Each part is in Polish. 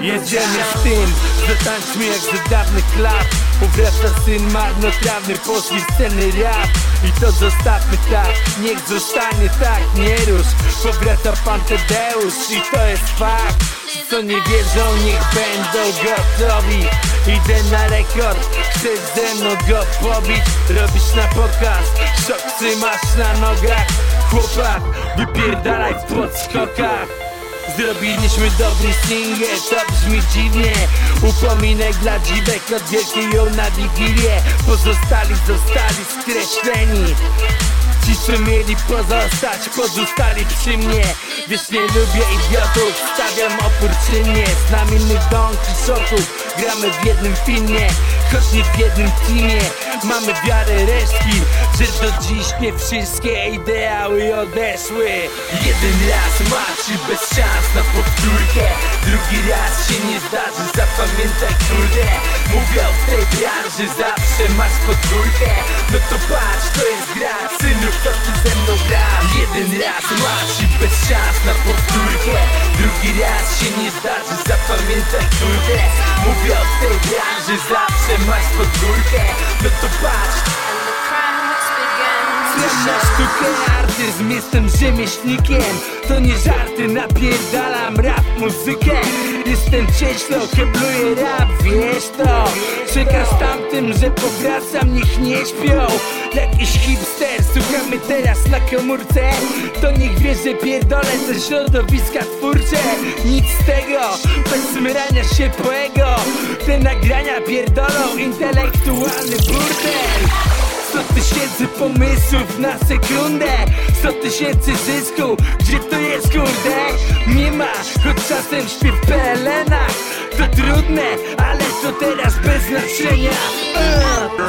Jedziemy z tym, zatańczmy jak za dawnych lat. Powraca syn marnotrawny polskiej sceny rap I to zostawmy tak, niech zostanie tak, nie rusz. Powraca pan Tadeusz i to jest fakt. Co nie wierzą, niech będą gotowi. Idę na rekord, chcesz ze mną go pobić? Robisz na pokaz, szok masz na nogach. Chłopak, wypierdalaj w podskokach Zrobiliśmy dobry singiel, to brzmi dziwnie. Upominek dla dziwek od wielkiej ją na wigilię Pozostali zostali skreśleni. Ci co mieli pozostać, pozostali przy mnie. Wiesz nie lubię idiotów, stawiam opór czynnie. Znam innych Don Quixotów, gramy w jednym filmie Choć nie w jednym teamie Mamy wiarę resztki Że do dziś nie wszystkie ideały odeszły. Jeden raz macie bez szans na powtórkę Drugi raz się nie zdarzy, zapamiętaj kurde. Mówię w tej branży, zawsze masz podwórkę. No to patrz, to jest gra, synu, kto tu ze mną gra. Jeden raz masz i bez szans na powtórkę Drugi raz się nie zdarzy, zapamiętaj kurde Mówię w tej branży, zawsze masz podwórkę. No to patrz. Na sztukę, artyzm, jestem rzemieślnikiem To nie żarty, napierdalam rap, muzykę Jestem cieślo, kebluję rap, wiesz to? Przekaż tamtym, że powracam, niech nie śpią. Jakiś hipster, słuchamy teraz na komórce. To niech wie, że pierdolę te środowiska twórcze. Nic z tego, bez smyrania się po ego. Te nagrania pierdolą intelektualny burdel 100 tysięcy pomysłów na sekundę 100 tysięcy zysku, gdzie to jest kurde? Nie ma, choć czasem śpię w PLN-ach To trudne, ale to teraz bez znaczenia uh.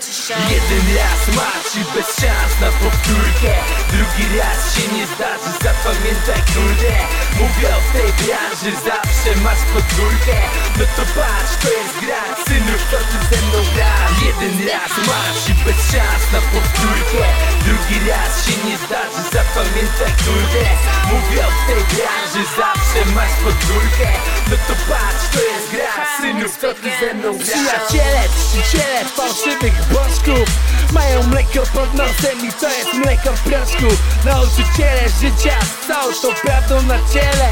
Jeden raz masz i bez szans na powtórkę. Drugi raz się nie zdarzy, zapamiętaj kurde. Mówię o tej branży, zawsze masz podwórkę. No to patrz, to jest gra, synu, kto tu ze mną gra Jeden raz masz i bez szans na powtórkę. Drugi raz się nie zdarzy, zapamiętaj kurde. Mówię o tej branży, zawsze masz podwórkę. No to patrz, to jest gra, synu, kto tu ze mną gra Przyjaciele, czciciele fałszywych bożków Mają mleko pod nosem i to jest mleko w proszku. Nauczyciele życia z całą tą prawdą na ciele.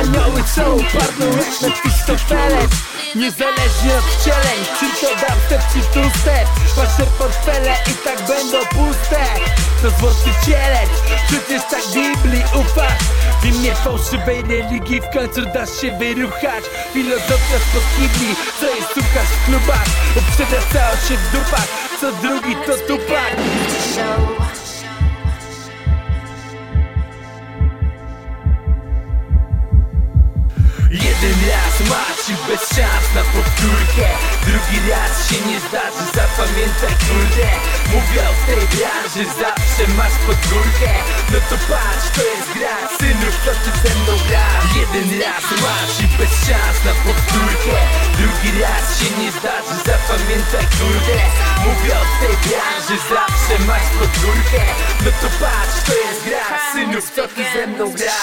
Anioły są upadną jak Mefistofeles Niezależnie od wcieleń, czy to czy two-step Wasze portfele i tak będą puste. To złoty cielec, przecież tak Biblii ufasz. W imię fałszywej religii w końcu dasz się wyruchać. Filozofia spod kibli, co jest słuchasz w klubach. Uprzedza całe się w dupach, co drugi to tupak. Jeden raz i bez szans na powtórkę. Drugi raz się nie zdarzy, zapamiętaj kurde. Mówię o tej branży, zawsze masz podwórkę. No to patrz, to jest gra, synu, kto tu ze mną gra? Jeden raz masz i bez szans na powtórkę. Drugi raz się nie zdarzy, zapamiętaj kurde. Mówię o tej branży, zawsze masz podwórkę. No to patrz, to jest gra, synu, kto tu ze mną gra